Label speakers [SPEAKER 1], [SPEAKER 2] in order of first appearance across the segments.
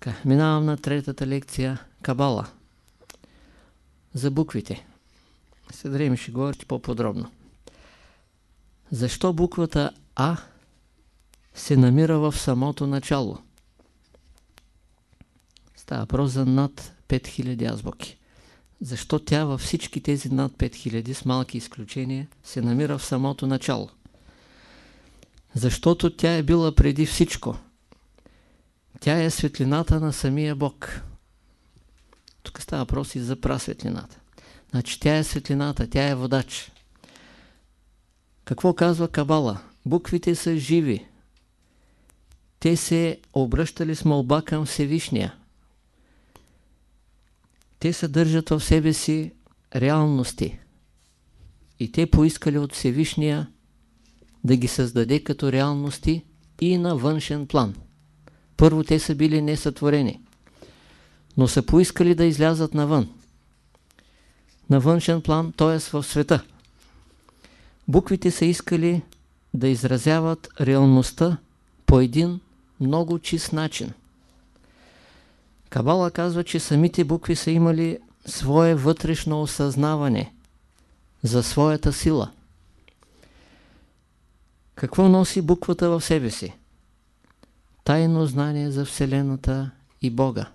[SPEAKER 1] Така, минавам на третата лекция Кабала. За буквите. Сега ще говорите по-подробно. Защо буквата А се намира в самото начало? Става въпрос за над 5000 азбуки. Защо тя във всички тези над 5000 с малки изключения се намира в самото начало? Защото тя е била преди всичко. Тя е светлината на самия Бог. Тук става въпрос и за прасветлината. Значи тя е светлината, тя е водач. Какво казва Кабала? Буквите са живи. Те се обръщали с молба към Всевишния. Те съдържат в себе си реалности. И те поискали от Всевишния да ги създаде като реалности и на външен план. Първо те са били несътворени, но са поискали да излязат навън. На външен план, т.е. в света. Буквите са искали да изразяват реалността по един много чист начин. Кабала казва, че самите букви са имали свое вътрешно осъзнаване за своята сила. Какво носи буквата в себе си? Тайно знание за Вселената и Бога.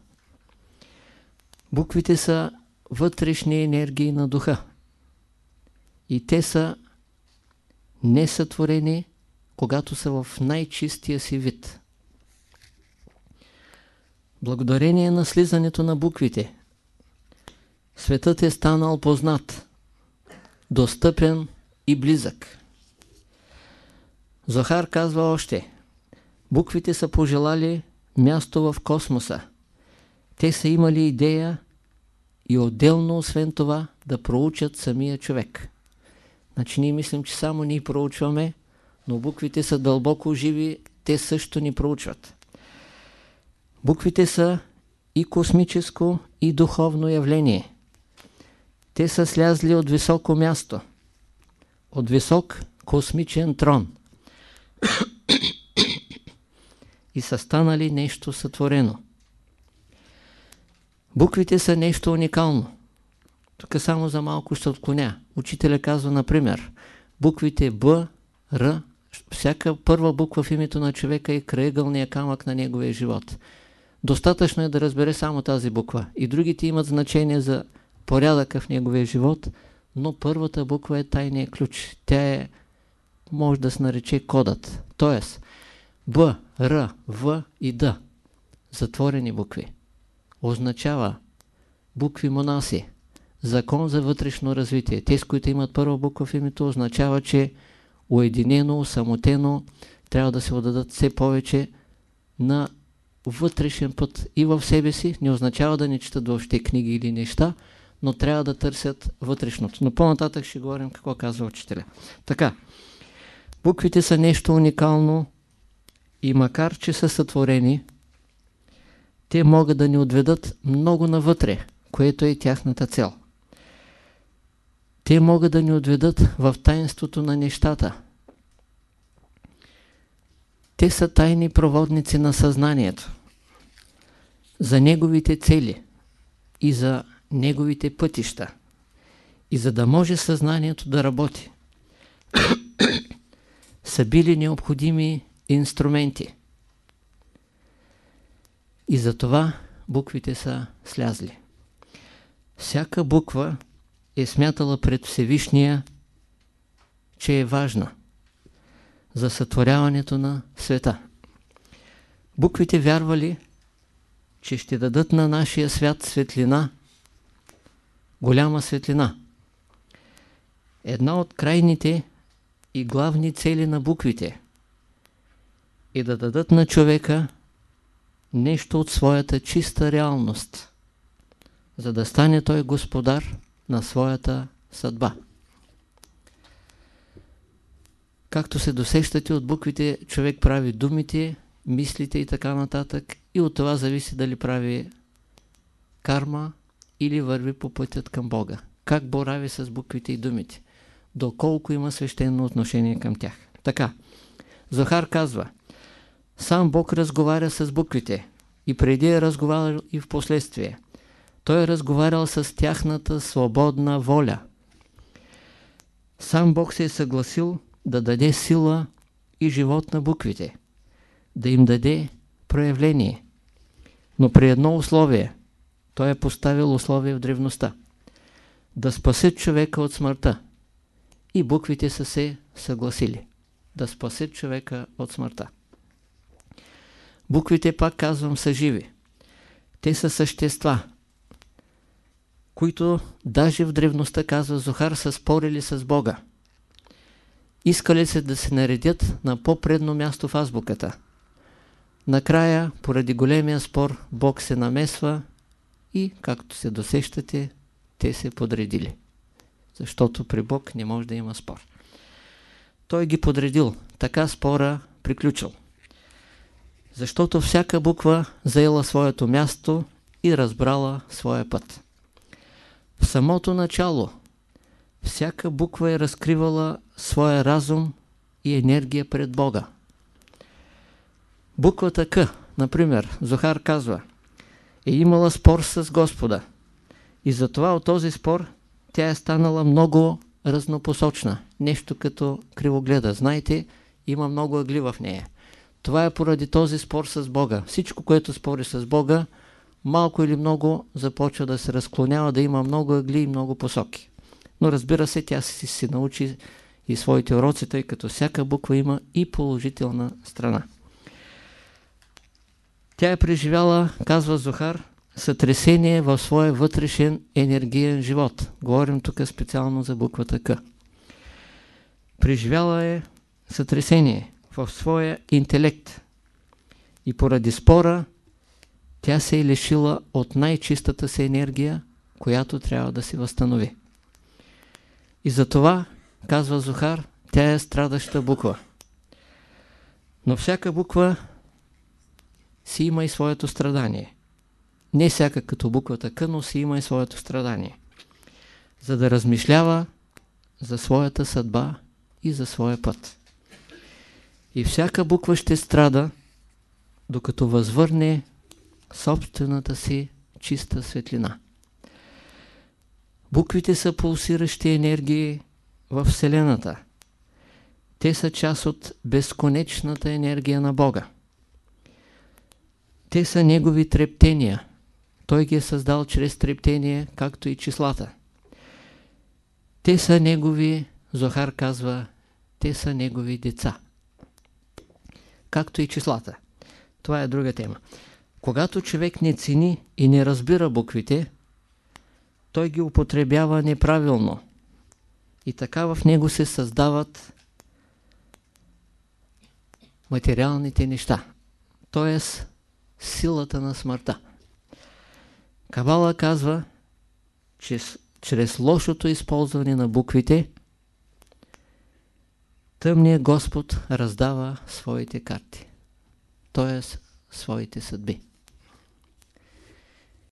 [SPEAKER 1] Буквите са вътрешни енергии на духа. И те са несътворени, когато са в най-чистия си вид. Благодарение на слизането на буквите, светът е станал познат, достъпен и близък. Захар казва още, буквите са пожелали място в космоса. Те са имали идея и отделно, освен това, да проучат самия човек. Значи ние мислим, че само ние проучваме, но буквите са дълбоко живи, те също ни проучват. Буквите са и космическо, и духовно явление. Те са слязли от високо място, от висок космичен трон и са станали нещо сътворено. Буквите са нещо уникално. Тук само за малко ще отклоня. Учителя казва, например, буквите Б, Р, всяка първа буква в името на човека е краегълния камък на неговия живот. Достатъчно е да разбере само тази буква. И другите имат значение за порядъка в неговия живот, но първата буква е тайния ключ. Тя е, може да се нарече кодът. Тоест, Б, Р, В и Д. Затворени букви. Означава букви монаси. Закон за вътрешно развитие. Те, с които имат първа буква в името, означава, че уединено, самотено, трябва да се отдадат все повече на вътрешен път и в себе си. Не означава да не четат въобще книги или неща, но трябва да търсят вътрешното. Но по-нататък ще говорим какво казва учителя. Така, буквите са нещо уникално и макар, че са сътворени, те могат да ни отведат много навътре, което е тяхната цел. Те могат да ни отведат в таинството на нещата. Те са тайни проводници на съзнанието, за неговите цели и за неговите пътища. И за да може съзнанието да работи, са били необходими инструменти. И затова буквите са слязли. Всяка буква е смятала пред Всевишния, че е важна за сътворяването на света. Буквите вярвали, че ще дадат на нашия свят светлина, голяма светлина. Една от крайните и главни цели на буквите е да дадат на човека нещо от своята чиста реалност, за да стане той господар на своята съдба. Както се досещате от буквите, човек прави думите, мислите и така нататък и от това зависи дали прави карма или върви по пътят към Бога. Как борави с буквите и думите? Доколко има свещено отношение към тях. Така, Захар казва, сам Бог разговаря с буквите. и преди е разговарял и в последствие. Той е разговарял с тяхната свободна воля. Сам Бог се е съгласил да даде сила и живот на буквите, да им даде проявление. Но при едно условие, той е поставил условие в древността. Да спасят човека от смъртта. И буквите са се съгласили. Да спасят човека от смъртта. Буквите, пак казвам, са живи. Те са същества, които даже в древността, казва Зохар, са спорили с Бога. Искали се да се наредят на по-предно място в азбуката. Накрая, поради големия спор, Бог се намесва и, както се досещате, те се подредили. Защото при Бог не може да има спор. Той ги подредил. Така спора приключил. Защото всяка буква заела своето място и разбрала своя път. В самото начало всяка буква е разкривала своя разум и енергия пред Бога. Буквата К, например, Зохар казва, е имала спор с Господа. И затова от този спор тя е станала много разнопосочна. Нещо като кривогледа. Знаете, има много ъгли в нея. Това е поради този спор с Бога. Всичко, което спори с Бога, малко или много започва да се разклонява, да има много ъгли и много посоки. Но разбира се, тя си, си научи и своите уроци, тъй като всяка буква има и положителна страна. Тя е преживяла, казва Зохар, сътресение в своя вътрешен енергиен живот. Говорим тук специално за буквата К. Преживяла е сътресение в своя интелект и поради спора тя се е лишила от най-чистата си енергия, която трябва да си възстанови. И затова, казва Зохар, тя е страдаща буква. Но всяка буква си има и своето страдание. Не всяка като буквата К, но си има и своето страдание. За да размишлява за своята съдба и за своя път. И всяка буква ще страда, докато възвърне собствената си чиста светлина. Буквите са пулсиращи енергии в Вселената. Те са част от безконечната енергия на Бога. Те са Негови трептения. Той ги е създал чрез трептение, както и числата. Те са Негови, Зохар казва, те са Негови деца. Както и числата. Това е друга тема. Когато човек не цени и не разбира буквите, той ги употребява неправилно. И така в него се създават материалните неща. т.е. силата на смъртта. Кабала казва, че чрез лошото използване на буквите тъмният Господ раздава своите карти, т.е. своите съдби.